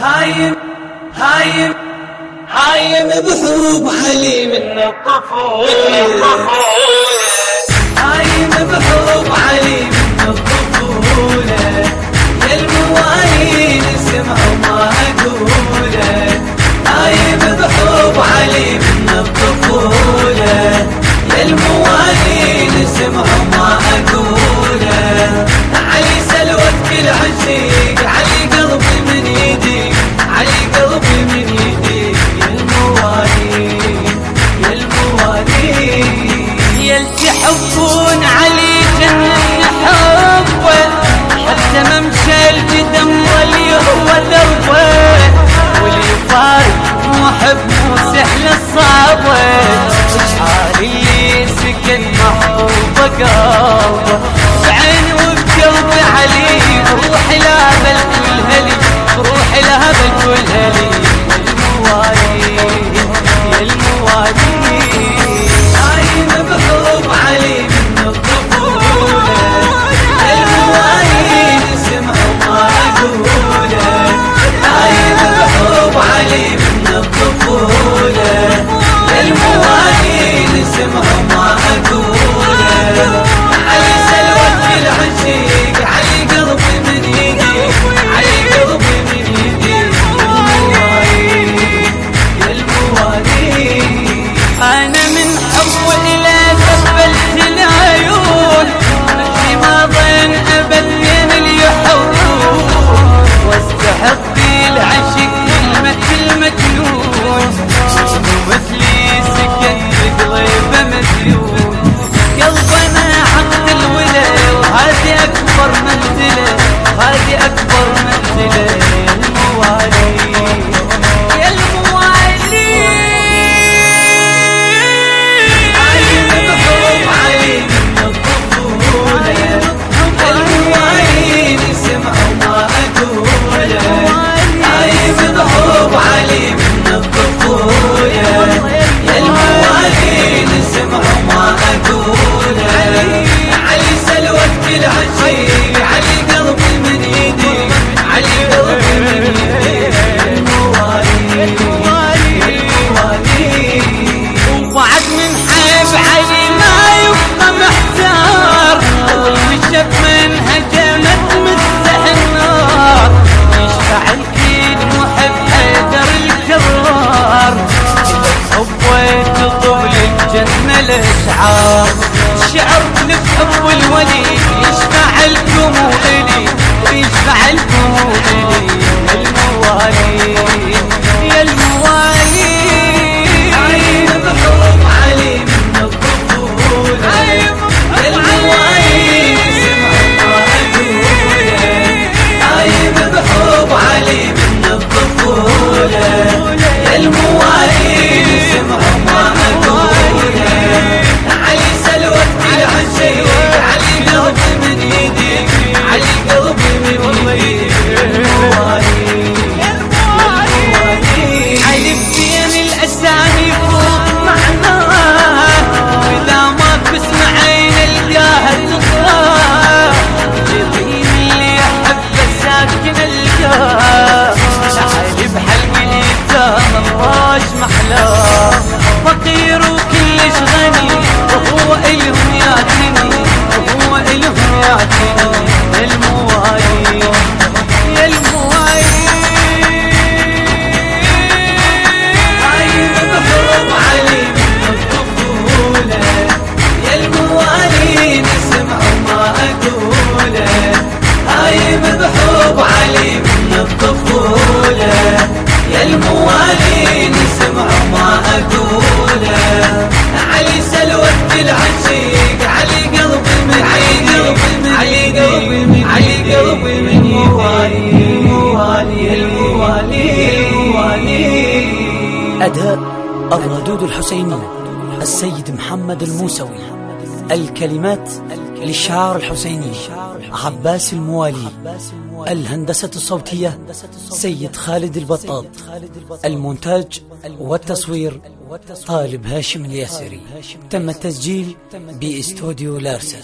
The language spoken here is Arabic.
هايم هايم هايم بحروب حليم من هايم بحروب يكون عين عشق كلمة المجنون مثلي الشعر نفهم والولي يشفع لكم وإلي يشفع لكم وإلي الموالي الأداء الردود الحسيني السيد محمد الموسوي. الكلمات للشعار الحسيني عباس الموالي. الهندسة الصوتية سيد خالد البطاط. المونتاج والتصوير طالب هاشم الياسري. تم التسجيل بإستوديو لارسا.